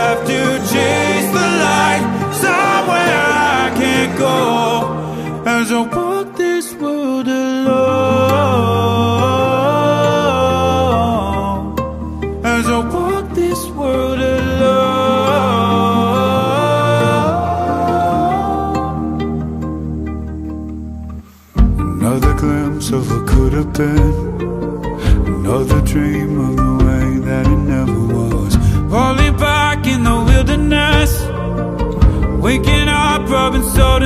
have to chase the light somewhere I can't go? As I walk this world alone, as I walk this world alone. Another glimpse of what could have been. Another dream of the way that it never was. Falling back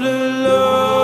the Lord.